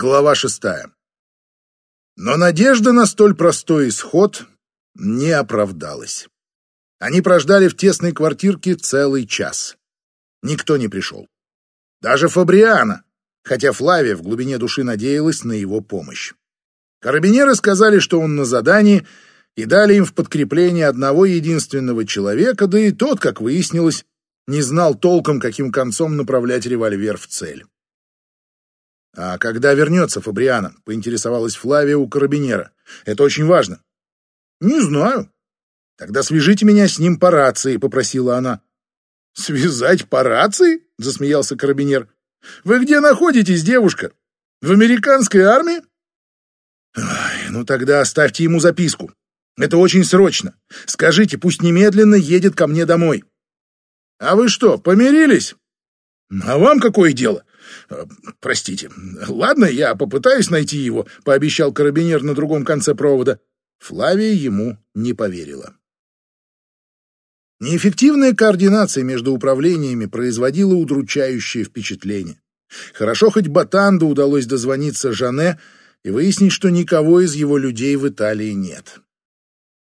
Глава шестая. Но надежда на столь простой исход не оправдалась. Они прождали в тесной квартирке целый час. Никто не пришел. Даже Фабриана, хотя Флавия в глубине души надеялась на его помощь. Карабинеры сказали, что он на задании, и дали им в подкрепление одного единственного человека, да и тот, как выяснилось, не знал толком, каким концом направлять револьвер в цель. «А когда вернется Фабриана?» — поинтересовалась Флавия у карабинера. «Это очень важно». «Не знаю». «Тогда свяжите меня с ним по рации», — попросила она. «Связать по рации?» — засмеялся карабинер. «Вы где находитесь, девушка? В американской армии?» Ой, «Ну тогда оставьте ему записку. Это очень срочно. Скажите, пусть немедленно едет ко мне домой». «А вы что, помирились?» «А вам какое дело? Э, простите. Ладно, я попытаюсь найти его, пообещал карабинер на другом конце провода. Флавия ему не поверила. Неэффективная координация между управлениями производила удручающее впечатление. Хорошо хоть Батанду удалось дозвониться Жане и выяснить, что никого из его людей в Италии нет.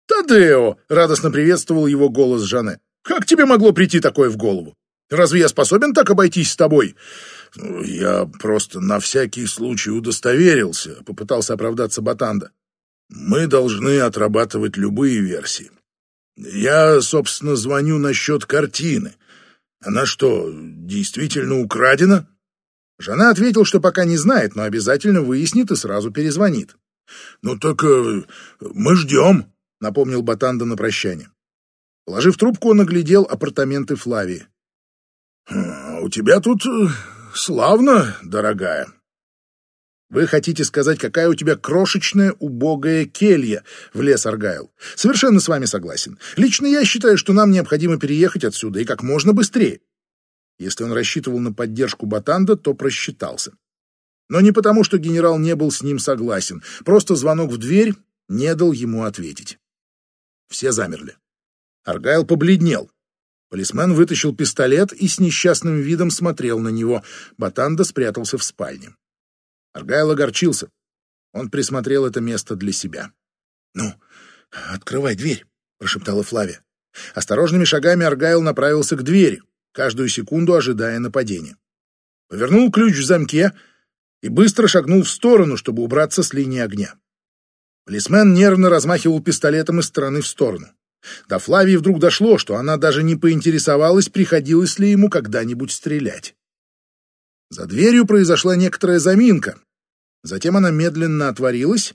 «Тадео!» — радостно приветствовал его голос Жане. «Как тебе могло прийти такое в голову? Разве я способен так обойтись с тобой? «Я просто на всякий случай удостоверился», — попытался оправдаться Батанда. «Мы должны отрабатывать любые версии. Я, собственно, звоню насчет картины. Она что, действительно украдена?» Жена ответил, что пока не знает, но обязательно выяснит и сразу перезвонит. «Ну так э, мы ждем», — напомнил Батанда на прощание. Положив трубку, он оглядел апартаменты Флавии. «А «У тебя тут э, Славно, дорогая. Вы хотите сказать, какая у тебя крошечная, убогая келья, в лес Аргайл? Совершенно с вами согласен. Лично я считаю, что нам необходимо переехать отсюда и как можно быстрее. Если он рассчитывал на поддержку Батанда, то просчитался. Но не потому, что генерал не был с ним согласен. Просто звонок в дверь не дал ему ответить. Все замерли. Аргайл побледнел. Полисмен вытащил пистолет и с несчастным видом смотрел на него. Батанда спрятался в спальне. Аргайл огорчился. Он присмотрел это место для себя. «Ну, открывай дверь», — прошептала Флавия. Осторожными шагами Аргайл направился к двери, каждую секунду ожидая нападения. Повернул ключ в замке и быстро шагнул в сторону, чтобы убраться с линии огня. Полисмен нервно размахивал пистолетом из стороны в сторону. До Флавии вдруг дошло, что она даже не поинтересовалась, приходилось ли ему когда-нибудь стрелять. За дверью произошла некоторая заминка. Затем она медленно отворилась,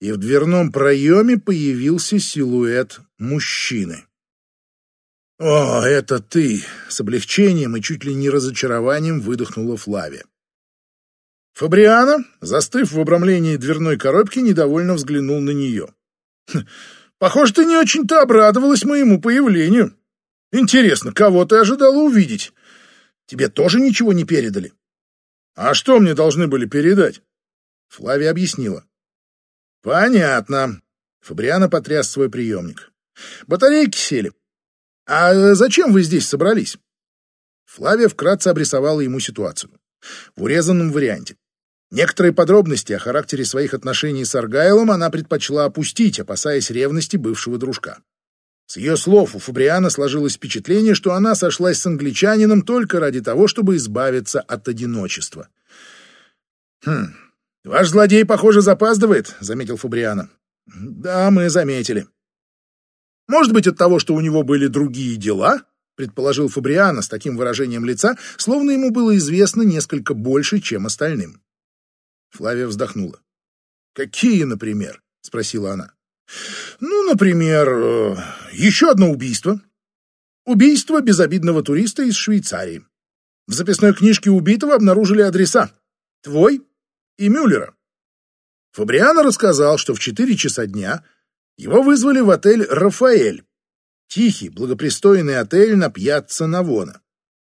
и в дверном проеме появился силуэт мужчины. «О, это ты!» — с облегчением и чуть ли не разочарованием выдохнула Флавия. Фабриано, застыв в обрамлении дверной коробки, недовольно взглянул на нее. «Хм, Похоже, ты не очень-то обрадовалась моему появлению. Интересно, кого ты ожидала увидеть? Тебе тоже ничего не передали? А что мне должны были передать? Флавия объяснила. Понятно. Фабриана потряс свой приемник. Батарейки сели. А зачем вы здесь собрались? Флавия вкратце обрисовала ему ситуацию. В урезанном варианте. Некоторые подробности о характере своих отношений с Аргайлом она предпочла опустить, опасаясь ревности бывшего дружка. С ее слов у Фабриана сложилось впечатление, что она сошлась с англичанином только ради того, чтобы избавиться от одиночества. «Хм, ваш злодей, похоже, запаздывает», — заметил Фабриана. «Да, мы заметили». «Может быть, от того, что у него были другие дела?» — предположил Фабриана с таким выражением лица, словно ему было известно несколько больше, чем остальным. Флавия вздохнула. «Какие, например?» — спросила она. «Ну, например, э, еще одно убийство. Убийство безобидного туриста из Швейцарии. В записной книжке убитого обнаружили адреса. Твой и Мюллера. Фабриано рассказал, что в четыре часа дня его вызвали в отель «Рафаэль». Тихий, благопристойный отель на пьяцца Навона.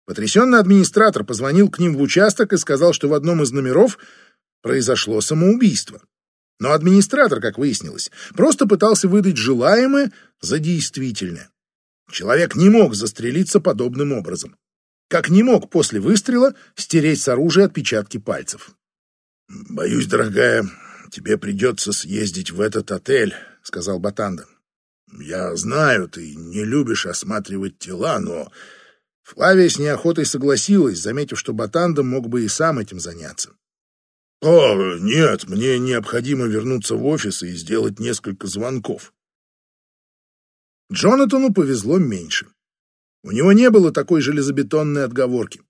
Потрясенный администратор позвонил к ним в участок и сказал, что в одном из номеров произошло самоубийство. Но администратор, как выяснилось, просто пытался выдать желаемое за действительное. Человек не мог застрелиться подобным образом. Как не мог после выстрела стереть с оружия отпечатки пальцев. «Боюсь, дорогая, тебе придется съездить в этот отель», — сказал Батанда. «Я знаю, ты не любишь осматривать тела, но...» Флавия с неохотой согласилась, заметив, что Батанда мог бы и сам этим заняться. «О, нет, мне необходимо вернуться в офис и сделать несколько звонков». Джонатану повезло меньше. У него не было такой железобетонной отговорки.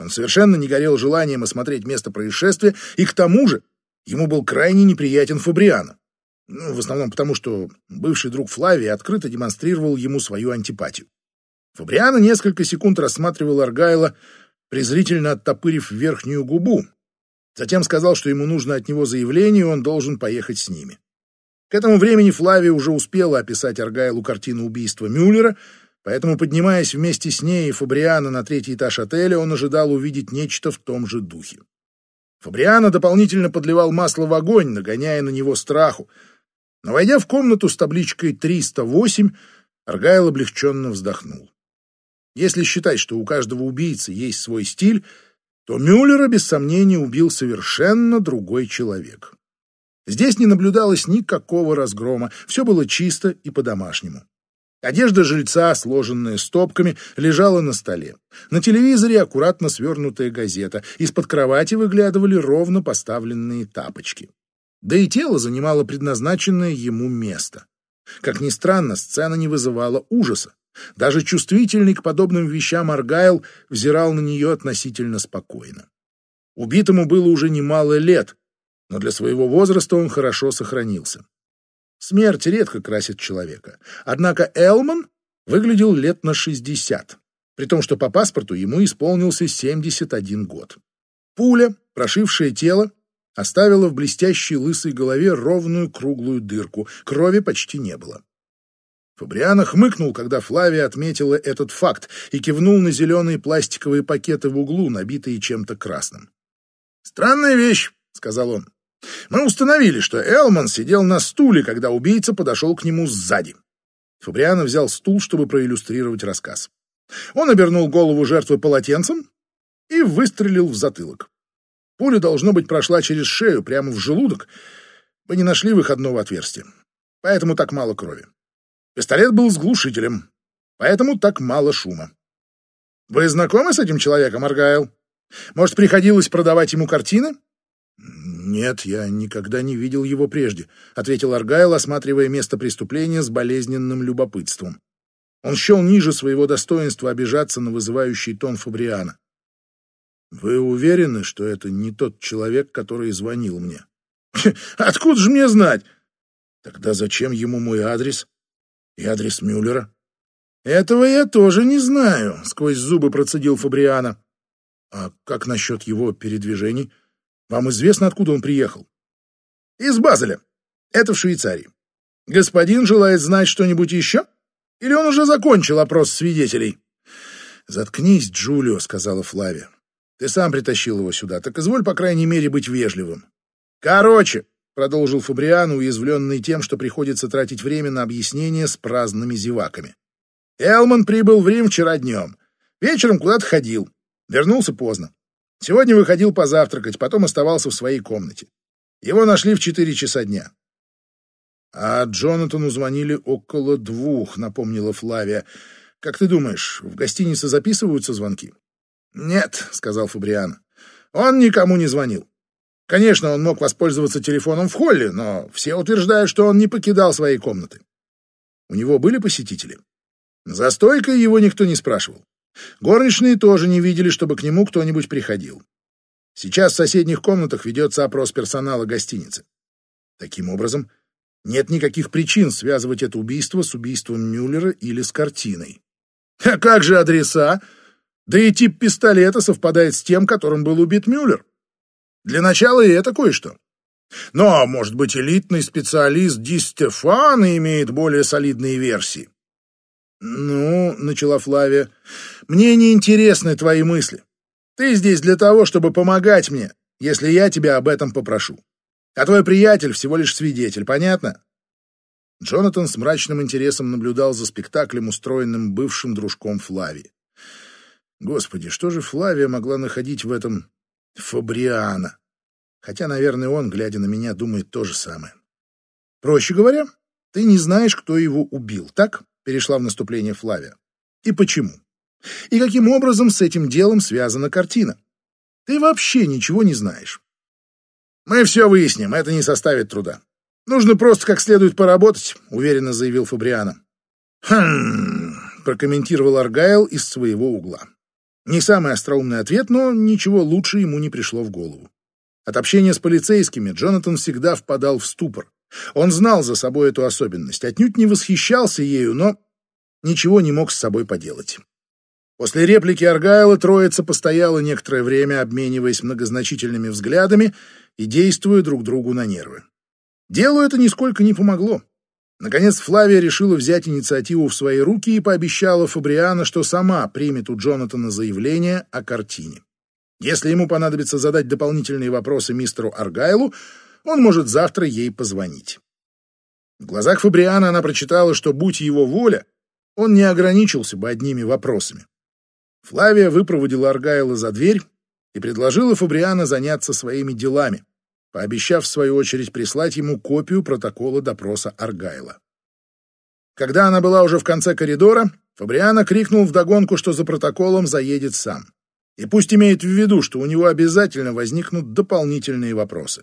Он совершенно не горел желанием осмотреть место происшествия, и к тому же ему был крайне неприятен Фабриано. Ну, в основном потому, что бывший друг Флавии открыто демонстрировал ему свою антипатию. Фабриано несколько секунд рассматривал Аргайла, презрительно оттопырив верхнюю губу. Затем сказал, что ему нужно от него заявление, и он должен поехать с ними. К этому времени Флавия уже успела описать Аргайлу картину убийства Мюллера, Поэтому, поднимаясь вместе с ней и Фабриано на третий этаж отеля, он ожидал увидеть нечто в том же духе. Фабриано дополнительно подливал масло в огонь, нагоняя на него страху. Но, войдя в комнату с табличкой 308, Аргайл облегченно вздохнул. Если считать, что у каждого убийцы есть свой стиль, то Мюллера, без сомнения, убил совершенно другой человек. Здесь не наблюдалось никакого разгрома, все было чисто и по-домашнему. Одежда жильца, сложенная стопками, лежала на столе. На телевизоре аккуратно свернутая газета. Из-под кровати выглядывали ровно поставленные тапочки. Да и тело занимало предназначенное ему место. Как ни странно, сцена не вызывала ужаса. Даже чувствительный к подобным вещам Аргайл взирал на нее относительно спокойно. Убитому было уже немало лет, но для своего возраста он хорошо сохранился. Смерть редко красит человека. Однако Элман выглядел лет на 60, при том, что по паспорту ему исполнился 71 год. Пуля, прошившая тело, оставила в блестящей лысой голове ровную круглую дырку, крови почти не было. Фабриано хмыкнул, когда Флавия отметила этот факт и кивнул на зеленые пластиковые пакеты в углу, набитые чем-то красным. «Странная вещь», — сказал он. Мы установили, что Элман сидел на стуле, когда убийца подошел к нему сзади. Фабриано взял стул, чтобы проиллюстрировать рассказ. Он обернул голову жертвы полотенцем и выстрелил в затылок. Пуля, должно быть, прошла через шею, прямо в желудок. Мы не нашли выходного отверстия, поэтому так мало крови. Пистолет был с глушителем, поэтому так мало шума. Вы знакомы с этим человеком, Аргайл? Может, приходилось продавать ему картины? «Нет, я никогда не видел его прежде», — ответил Аргайл, осматривая место преступления с болезненным любопытством. Он счел ниже своего достоинства обижаться на вызывающий тон Фабриана. «Вы уверены, что это не тот человек, который звонил мне?» «Откуда же мне знать?» «Тогда зачем ему мой адрес и адрес Мюллера?» «Этого я тоже не знаю», — сквозь зубы процедил Фабриана. «А как насчет его передвижений?» Вам известно, откуда он приехал? Из Базеля. Это в Швейцарии. Господин желает знать что-нибудь еще? Или он уже закончил опрос свидетелей? Заткнись, Джулио, сказала Флавия. Ты сам притащил его сюда, так изволь, по крайней мере, быть вежливым. Короче, продолжил Фабриан, уязвленный тем, что приходится тратить время на объяснение с праздными зеваками. Элман прибыл в Рим вчера днем. Вечером куда-то ходил. Вернулся поздно. Сегодня выходил позавтракать, потом оставался в своей комнате. Его нашли в четыре часа дня. А Джонатану звонили около двух, напомнила Флавия. Как ты думаешь, в гостинице записываются звонки? Нет, сказал Фабриан. Он никому не звонил. Конечно, он мог воспользоваться телефоном в холле, но все утверждают, что он не покидал своей комнаты. У него были посетители. За стойкой его никто не спрашивал. Горничные тоже не видели, чтобы к нему кто-нибудь приходил. Сейчас в соседних комнатах ведется опрос персонала гостиницы. Таким образом, нет никаких причин связывать это убийство с убийством Мюллера или с картиной. А как же адреса? Да и тип пистолета совпадает с тем, которым был убит Мюллер. Для начала и это кое-что. Но, может быть, элитный специалист Ди Стефана имеет более солидные версии. «Ну, — начала Флавия, — мне не интересны твои мысли. Ты здесь для того, чтобы помогать мне, если я тебя об этом попрошу. А твой приятель всего лишь свидетель, понятно?» Джонатан с мрачным интересом наблюдал за спектаклем, устроенным бывшим дружком Флавии. Господи, что же Флавия могла находить в этом Фабриана? Хотя, наверное, он, глядя на меня, думает то же самое. Проще говоря, ты не знаешь, кто его убил, так? Перешла в наступление Флавия. И почему? И каким образом с этим делом связана картина? Ты вообще ничего не знаешь. Мы все выясним, это не составит труда. Нужно просто как следует поработать, уверенно заявил Фабриано. Хм, прокомментировал Аргайл из своего угла. Не самый остроумный ответ, но ничего лучше ему не пришло в голову. От общения с полицейскими Джонатан всегда впадал в ступор. Он знал за собой эту особенность, отнюдь не восхищался ею, но ничего не мог с собой поделать. После реплики Аргайла троица постояла некоторое время, обмениваясь многозначительными взглядами и действуя друг другу на нервы. Делу это нисколько не помогло. Наконец Флавия решила взять инициативу в свои руки и пообещала Фабриано, что сама примет у Джонатана заявление о картине. Если ему понадобится задать дополнительные вопросы мистеру Аргайлу, он может завтра ей позвонить. В глазах Фабриана она прочитала, что, будь его воля, он не ограничился бы одними вопросами. Флавия выпроводила Аргайла за дверь и предложила Фабриана заняться своими делами, пообещав в свою очередь прислать ему копию протокола допроса Аргайла. Когда она была уже в конце коридора, Фабриано крикнул вдогонку, что за протоколом заедет сам. И пусть имеет в виду, что у него обязательно возникнут дополнительные вопросы.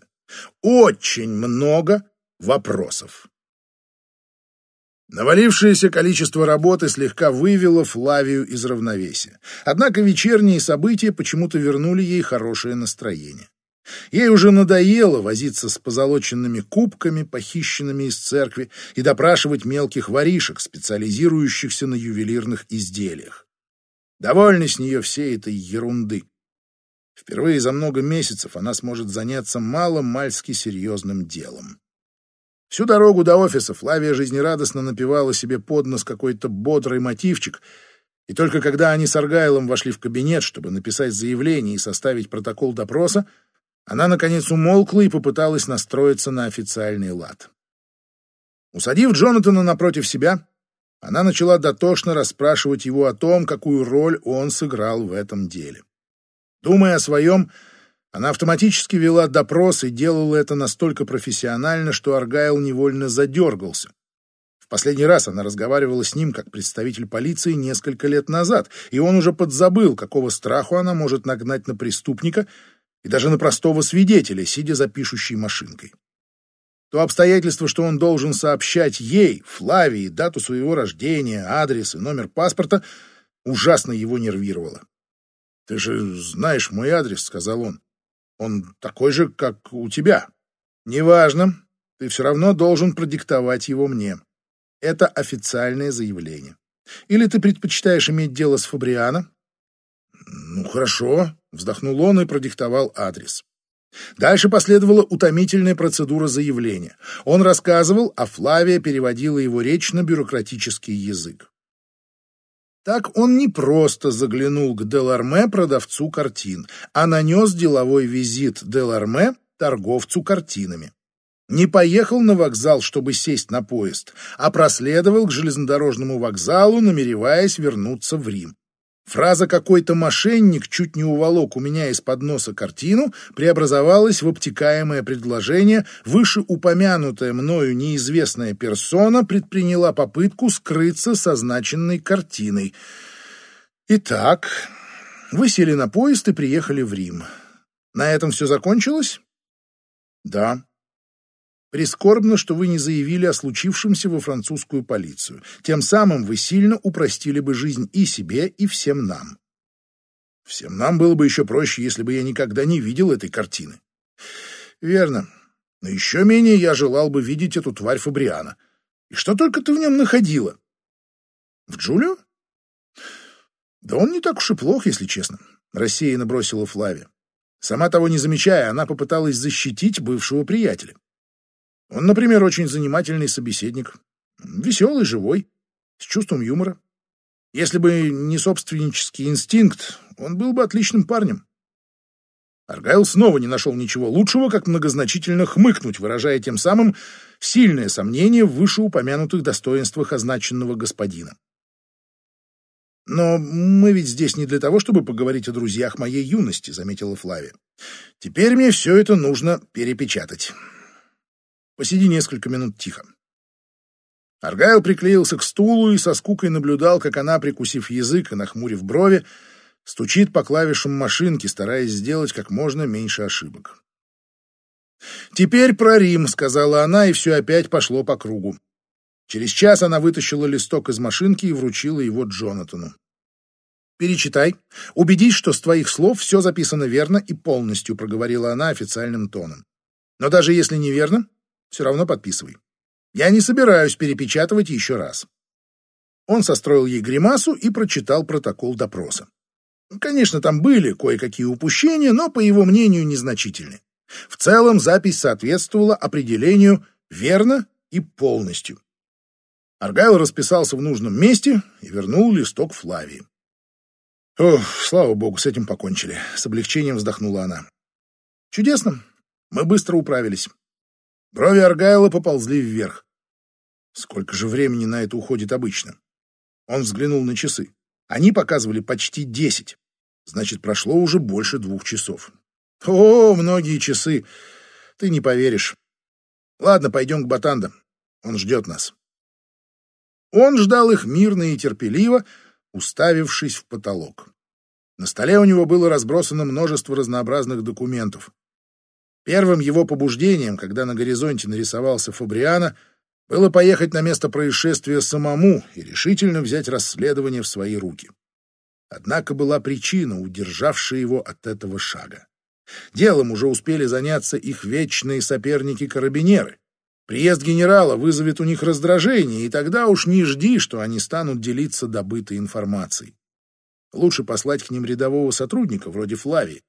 Очень много вопросов. Навалившееся количество работы слегка вывело Флавию из равновесия. Однако вечерние события почему-то вернули ей хорошее настроение. Ей уже надоело возиться с позолоченными кубками, похищенными из церкви, и допрашивать мелких воришек, специализирующихся на ювелирных изделиях. Довольно с нее всей этой ерунды. Впервые за много месяцев она сможет заняться мало-мальски серьезным делом. Всю дорогу до офиса Флавия жизнерадостно напевала себе под нос какой-то бодрый мотивчик, и только когда они с Аргайлом вошли в кабинет, чтобы написать заявление и составить протокол допроса, она, наконец, умолкла и попыталась настроиться на официальный лад. Усадив Джонатана напротив себя, она начала дотошно расспрашивать его о том, какую роль он сыграл в этом деле. Думая о своем, она автоматически вела допрос и делала это настолько профессионально, что Аргайл невольно задергался. В последний раз она разговаривала с ним как представитель полиции несколько лет назад, и он уже подзабыл, какого страху она может нагнать на преступника и даже на простого свидетеля, сидя за пишущей машинкой. То обстоятельство, что он должен сообщать ей, Флавии, дату своего рождения, адрес и номер паспорта, ужасно его нервировало. «Ты же знаешь мой адрес», — сказал он. Он такой же, как у тебя. Неважно, ты все равно должен продиктовать его мне. Это официальное заявление. Или ты предпочитаешь иметь дело с Фабриано? Ну, хорошо, вздохнул он и продиктовал адрес. Дальше последовала утомительная процедура заявления. Он рассказывал, а Флавия переводила его речь на бюрократический язык. Так он не просто заглянул к Деларме, продавцу картин, а нанес деловой визит Деларме, торговцу картинами. Не поехал на вокзал, чтобы сесть на поезд, а проследовал к железнодорожному вокзалу, намереваясь вернуться в Рим. Фраза «какой-то мошенник чуть не уволок у меня из-под носа картину» преобразовалась в обтекаемое предложение «вышеупомянутая мною неизвестная персона предприняла попытку скрыться со значенной картиной». Итак, вы сели на поезд и приехали в Рим. На этом все закончилось? Да. Прискорбно, что вы не заявили о случившемся во французскую полицию. Тем самым вы сильно упростили бы жизнь и себе, и всем нам. Всем нам было бы еще проще, если бы я никогда не видел этой картины. Верно. Но еще менее я желал бы видеть эту тварь Фабриана. И что только ты в нем находила? В Джулио? Да он не так уж и плох, если честно. Рассеянно бросила Флавия. Сама того не замечая, она попыталась защитить бывшего приятеля. Он, например, очень занимательный собеседник, веселый, живой, с чувством юмора. Если бы не собственнический инстинкт, он был бы отличным парнем. Аргайл снова не нашел ничего лучшего, как многозначительно хмыкнуть, выражая тем самым сильное сомнение в вышеупомянутых достоинствах означенного господина. Но мы ведь здесь не для того, чтобы поговорить о друзьях моей юности, заметила Флавия. Теперь мне все это нужно перепечатать. Посиди несколько минут тихо. Аргайл приклеился к стулу и со скукой наблюдал, как она, прикусив язык и нахмурив брови, стучит по клавишам машинки, стараясь сделать как можно меньше ошибок. «Теперь про Рим», — сказала она, и все опять пошло по кругу. Через час она вытащила листок из машинки и вручила его Джонатану. «Перечитай. Убедись, что с твоих слов все записано верно и полностью», — проговорила она официальным тоном. «Но даже если неверно, все равно подписывай. Я не собираюсь перепечатывать еще раз». Он состроил ей гримасу и прочитал протокол допроса. Конечно, там были кое-какие упущения, но, по его мнению, незначительные. В целом запись соответствовала определению «верно» и «полностью». Аргайл расписался в нужном месте и вернул листок Флавии. «Ох, слава богу, с этим покончили», — с облегчением вздохнула она. «Чудесно. Мы быстро управились». Брови Аргайла поползли вверх. Сколько же времени на это уходит обычно? Он взглянул на часы. Они показывали почти десять. Значит, прошло уже больше двух часов. О, многие часы. Ты не поверишь. Ладно, пойдем к Батанда. Он ждет нас. Он ждал их мирно и терпеливо, уставившись в потолок. На столе у него было разбросано множество разнообразных документов. Первым его побуждением, когда на горизонте нарисовался Фабриана, было поехать на место происшествия самому и решительно взять расследование в свои руки. Однако была причина, удержавшая его от этого шага. Делом уже успели заняться их вечные соперники-карабинеры. Приезд генерала вызовет у них раздражение, и тогда уж не жди, что они станут делиться добытой информацией. Лучше послать к ним рядового сотрудника, вроде Флавии.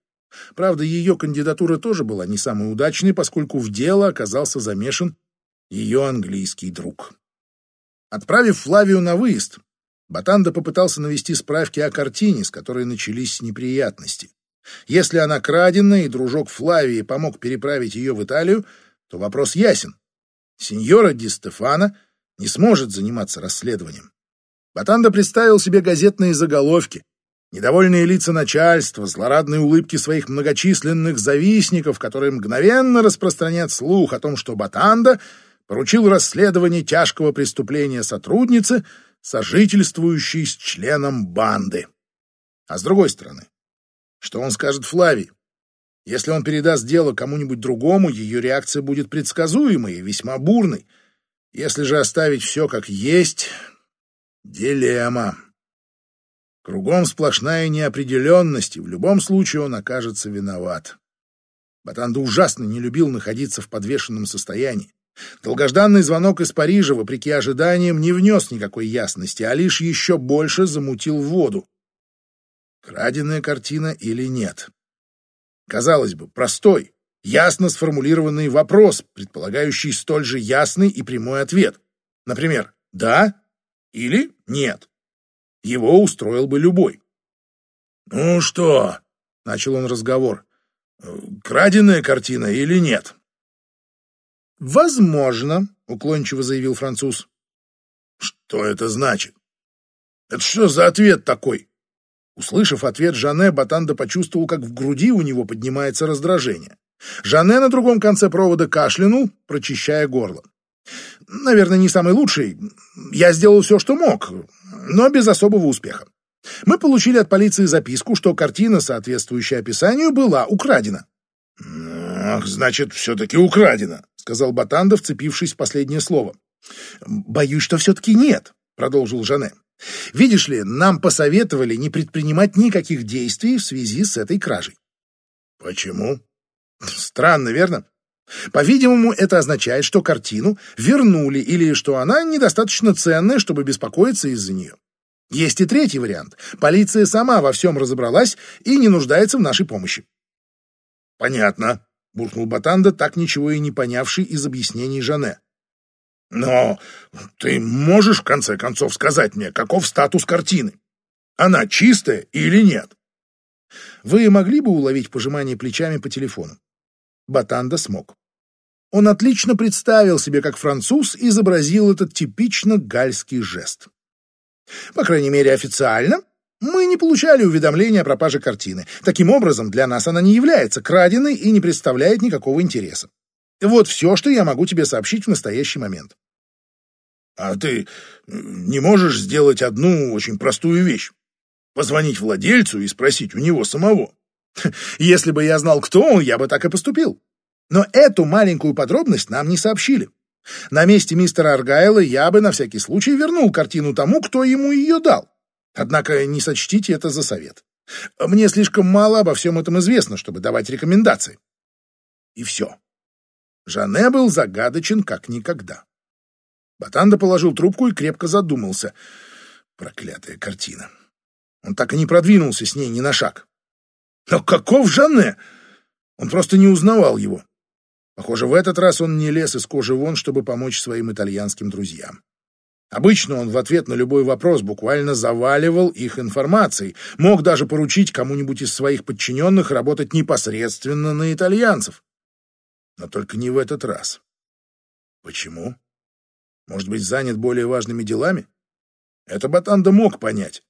Правда, ее кандидатура тоже была не самой удачной, поскольку в дело оказался замешан ее английский друг. Отправив Флавию на выезд, Батанда попытался навести справки о картине, с которой начались неприятности. Если она крадена, и дружок Флавии помог переправить ее в Италию, то вопрос ясен. Сеньора Ди Стефана не сможет заниматься расследованием. Батанда представил себе газетные заголовки, недовольные лица начальства, злорадные улыбки своих многочисленных завистников, которые мгновенно распространят слух о том, что Батанда поручил расследование тяжкого преступления сотрудницы, сожительствующей с членом банды. А с другой стороны, что он скажет Флавии? Если он передаст дело кому-нибудь другому, ее реакция будет предсказуемой и весьма бурной. Если же оставить все как есть — дилемма. Кругом сплошная неопределенность, и в любом случае он окажется виноват. Батанда ужасно не любил находиться в подвешенном состоянии. Долгожданный звонок из Парижа, вопреки ожиданиям, не внес никакой ясности, а лишь еще больше замутил воду. Краденая картина или нет? Казалось бы, простой, ясно сформулированный вопрос, предполагающий столь же ясный и прямой ответ. Например, «да» или «нет». Его устроил бы любой. «Ну что?» — начал он разговор. «Краденая картина или нет?» «Возможно», — уклончиво заявил француз. «Что это значит? Это что за ответ такой?» Услышав ответ Жане, Батанда почувствовал, как в груди у него поднимается раздражение. Жане на другом конце провода кашлянул, прочищая горло. «Наверное, не самый лучший. Я сделал все, что мог, но без особого успеха. Мы получили от полиции записку, что картина, соответствующая описанию, была украдена». «Ах, значит, все-таки украдена», — сказал Батанда, вцепившись в последнее слово. «Боюсь, что все-таки нет», — продолжил Жане. Видишь ли, нам посоветовали не предпринимать никаких действий в связи с этой кражей. Почему? Странно, верно? По-видимому, это означает, что картину вернули или что она недостаточно ценная, чтобы беспокоиться из-за нее. Есть и третий вариант. Полиция сама во всем разобралась и не нуждается в нашей помощи. Понятно, буркнул Батанда, так ничего и не понявший из объяснений Жане. Но ты можешь, в конце концов, сказать мне, каков статус картины? Она чистая или нет? Вы могли бы уловить пожимание плечами по телефону? Батанда смог. Он отлично представил себе, как француз изобразил этот типично гальский жест. По крайней мере, официально мы не получали уведомления о пропаже картины. Таким образом, для нас она не является краденой и не представляет никакого интереса. Вот все, что я могу тебе сообщить в настоящий момент. А ты не можешь сделать одну очень простую вещь? Позвонить владельцу и спросить у него самого. Если бы я знал, кто он, я бы так и поступил. Но эту маленькую подробность нам не сообщили. На месте мистера Аргайла я бы на всякий случай вернул картину тому, кто ему ее дал. Однако не сочтите это за совет. Мне слишком мало обо всем этом известно, чтобы давать рекомендации. И все. Жане был загадочен как никогда. Батанда положил трубку и крепко задумался. Проклятая картина. Он так и не продвинулся с ней ни на шаг. Но каков Жанне? Он просто не узнавал его. Похоже, в этот раз он не лез из кожи вон, чтобы помочь своим итальянским друзьям. Обычно он в ответ на любой вопрос буквально заваливал их информацией, мог даже поручить кому-нибудь из своих подчиненных работать непосредственно на итальянцев. Но только не в этот раз. Почему? Может быть, занят более важными делами? Это Батанда мог понять.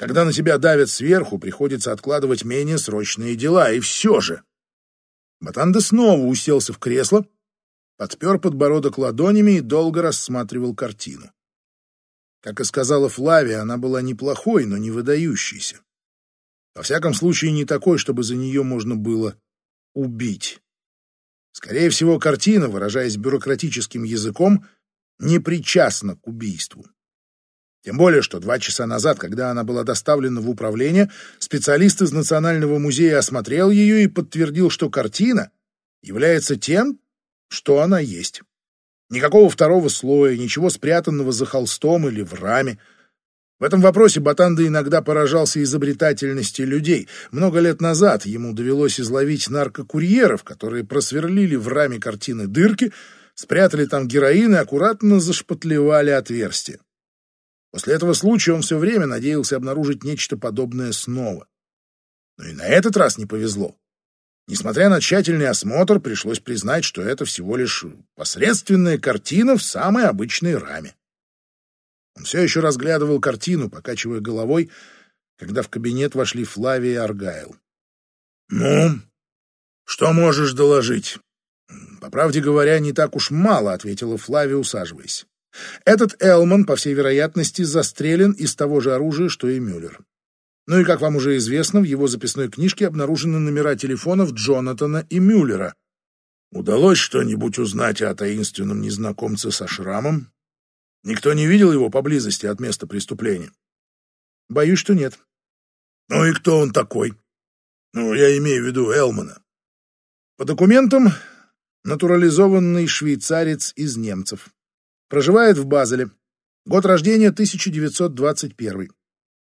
Когда на тебя давят сверху, приходится откладывать менее срочные дела, и все же. Батанда снова уселся в кресло, подпер подбородок ладонями и долго рассматривал картину. Как и сказала Флавия, она была неплохой, но не выдающейся. Во всяком случае, не такой, чтобы за нее можно было убить. Скорее всего, картина, выражаясь бюрократическим языком, не причастна к убийству. Тем более, что два часа назад, когда она была доставлена в управление, специалист из Национального музея осмотрел ее и подтвердил, что картина является тем, что она есть. Никакого второго слоя, ничего спрятанного за холстом или в раме. В этом вопросе Батанда иногда поражался изобретательности людей. Много лет назад ему довелось изловить наркокурьеров, которые просверлили в раме картины дырки, спрятали там героин и аккуратно зашпатлевали отверстия. После этого случая он все время надеялся обнаружить нечто подобное снова. Но и на этот раз не повезло. Несмотря на тщательный осмотр, пришлось признать, что это всего лишь посредственная картина в самой обычной раме. Он все еще разглядывал картину, покачивая головой, когда в кабинет вошли Флавия и Аргайл. «Ну, что можешь доложить?» «По правде говоря, не так уж мало», — ответила Флавия, усаживаясь. Этот Элман, по всей вероятности, застрелен из того же оружия, что и Мюллер. Ну и, как вам уже известно, в его записной книжке обнаружены номера телефонов Джонатана и Мюллера. Удалось что-нибудь узнать о таинственном незнакомце со шрамом? Никто не видел его поблизости от места преступления? Боюсь, что нет. Ну и кто он такой? Ну, я имею в виду Элмана. По документам, натурализованный швейцарец из немцев. Проживает в Базеле. Год рождения 1921.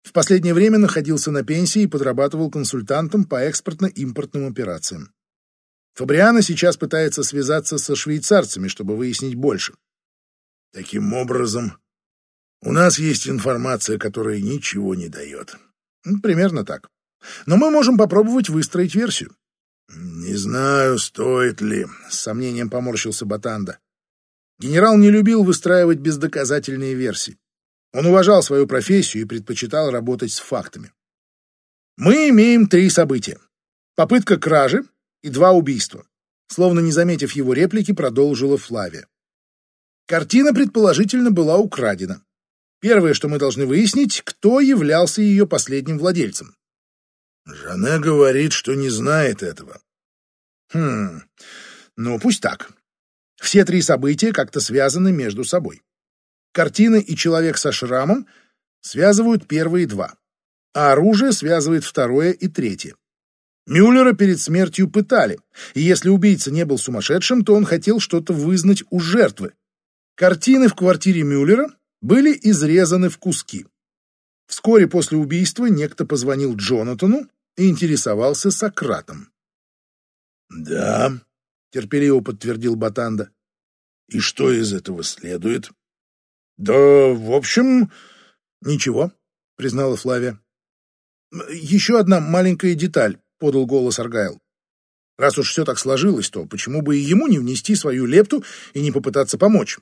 В последнее время находился на пенсии и подрабатывал консультантом по экспортно-импортным операциям. Фабриано сейчас пытается связаться со швейцарцами, чтобы выяснить больше. Таким образом, у нас есть информация, которая ничего не дает. Примерно так. Но мы можем попробовать выстроить версию. Не знаю, стоит ли, с сомнением поморщился Батанда. Генерал не любил выстраивать бездоказательные версии. Он уважал свою профессию и предпочитал работать с фактами. Мы имеем три события. Попытка кражи и два убийства. Словно не заметив его реплики, продолжила Флавия. Картина, предположительно, была украдена. Первое, что мы должны выяснить, кто являлся ее последним владельцем. Жанне говорит, что не знает этого. Хм, ну пусть так. Все три события как-то связаны между собой. Картина и человек со шрамом связывают первые два, а оружие связывает второе и третье. Мюллера перед смертью пытали, и если убийца не был сумасшедшим, то он хотел что-то вызнать у жертвы. Картины в квартире Мюллера были изрезаны в куски. Вскоре после убийства некто позвонил Джонатану и интересовался Сократом. «Да», терпеливо подтвердил Батанда. И что из этого следует? Да, в общем, ничего, признала Флавия. Еще одна маленькая деталь, подал голос Аргайл. Раз уж все так сложилось, то почему бы и ему не внести свою лепту и не попытаться помочь?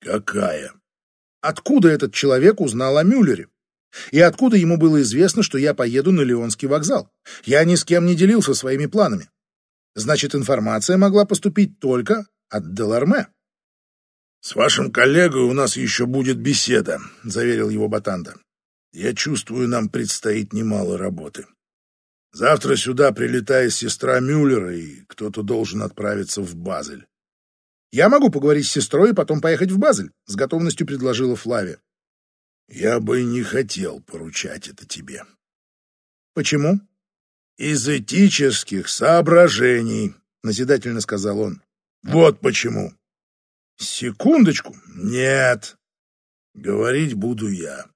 Какая? откуда этот человек узнал о Мюллере? И откуда ему было известно, что я поеду на Леонский вокзал? Я ни с кем не делился своими планами. Значит, информация могла поступить только от Деларме. «С вашим коллегой у нас еще будет беседа», — заверил его Батанда. «Я чувствую, нам предстоит немало работы. Завтра сюда прилетает сестра Мюллера, и кто-то должен отправиться в Базель». «Я могу поговорить с сестрой и потом поехать в Базель», — с готовностью предложила Флавия. «Я бы не хотел поручать это тебе». «Почему?» «Из этических соображений», — назидательно сказал он. «Вот почему». Секундочку. Нет. Говорить буду я.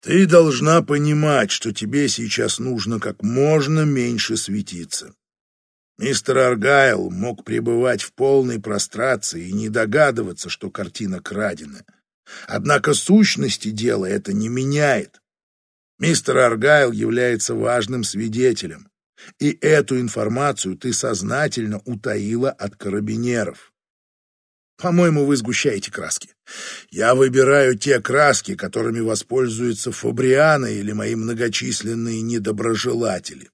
Ты должна понимать, что тебе сейчас нужно как можно меньше светиться. Мистер Аргайл мог пребывать в полной прострации и не догадываться, что картина крадена. Однако сущности дела это не меняет. Мистер Аргайл является важным свидетелем, и эту информацию ты сознательно утаила от карабинеров. По-моему, вы сгущаете краски. Я выбираю те краски, которыми воспользуются Фабрианы или мои многочисленные недоброжелатели.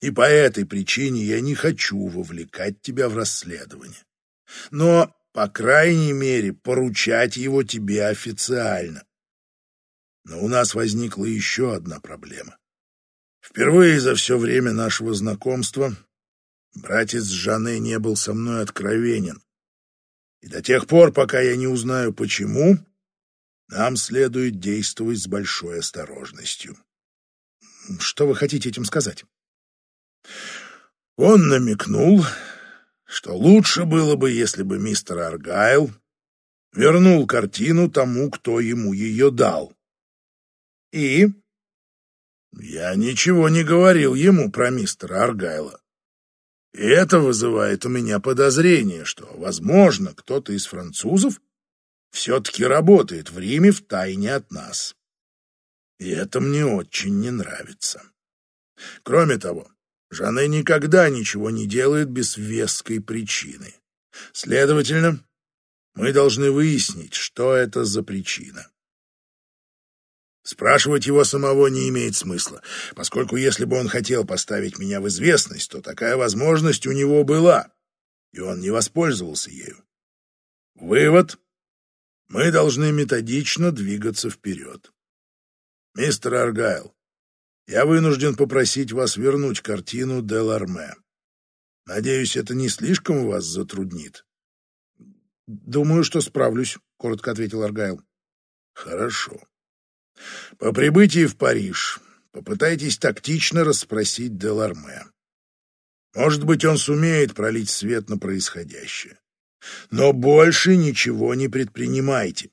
И по этой причине я не хочу вовлекать тебя в расследование. Но, по крайней мере, поручать его тебе официально. Но у нас возникла еще одна проблема. Впервые за все время нашего знакомства братец Жане не был со мной откровенен. И до тех пор, пока я не узнаю, почему, нам следует действовать с большой осторожностью. Что вы хотите этим сказать? Он намекнул, что лучше было бы, если бы мистер Аргайл вернул картину тому, кто ему ее дал. И? Я ничего не говорил ему про мистера Аргайла. И это вызывает у меня подозрение, что, возможно, кто-то из французов все-таки работает в Риме в тайне от нас. И это мне очень не нравится. Кроме того, Жанне никогда ничего не делает без веской причины. Следовательно, мы должны выяснить, что это за причина. Спрашивать его самого не имеет смысла, поскольку если бы он хотел поставить меня в известность, то такая возможность у него была, и он не воспользовался ею. Вывод. Мы должны методично двигаться вперед. Мистер Аргайл, я вынужден попросить вас вернуть картину Деларме. Надеюсь, это не слишком вас затруднит. Думаю, что справлюсь, коротко ответил Аргайл. Хорошо. По прибытии в Париж попытайтесь тактично расспросить Деларме. Может быть, он сумеет пролить свет на происходящее. Но больше ничего не предпринимайте.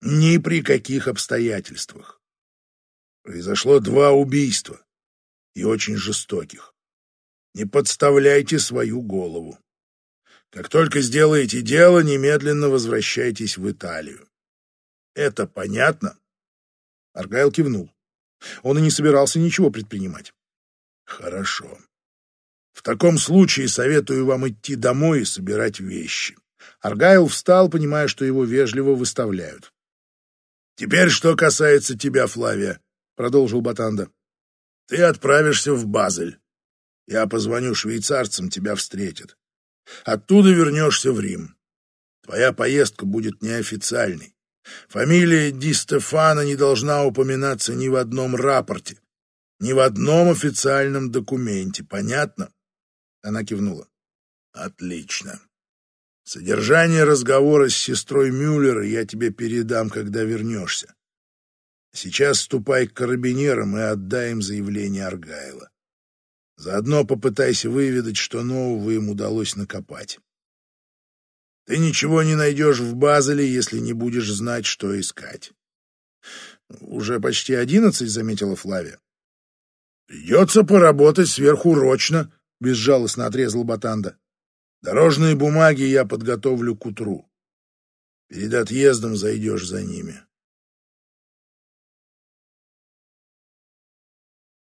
Ни при каких обстоятельствах. Произошло два убийства. И очень жестоких. Не подставляйте свою голову. Как только сделаете дело, немедленно возвращайтесь в Италию. Это понятно? Аргайл кивнул. Он и не собирался ничего предпринимать. Хорошо. В таком случае советую вам идти домой и собирать вещи. Аргайл встал, понимая, что его вежливо выставляют. Теперь, что касается тебя, Флавия, продолжил Батанда. Ты отправишься в Базель. Я позвоню швейцарцам, тебя встретят. Оттуда вернешься в Рим. Твоя поездка будет неофициальной. Фамилия Ди Стефана не должна упоминаться ни в одном рапорте, ни в одном официальном документе. Понятно? Она кивнула. Отлично. Содержание разговора с сестрой Мюллера я тебе передам, когда вернешься. Сейчас ступай к карабинерам и отдай им заявление Аргайла. Заодно попытайся выведать, что нового им удалось накопать. Ты ничего не найдешь в Базеле, если не будешь знать, что искать. Уже почти одиннадцать, заметила Флавия. Придется поработать сверхурочно, безжалостно отрезал Батанда. Дорожные бумаги я подготовлю к утру. Перед отъездом зайдешь за ними.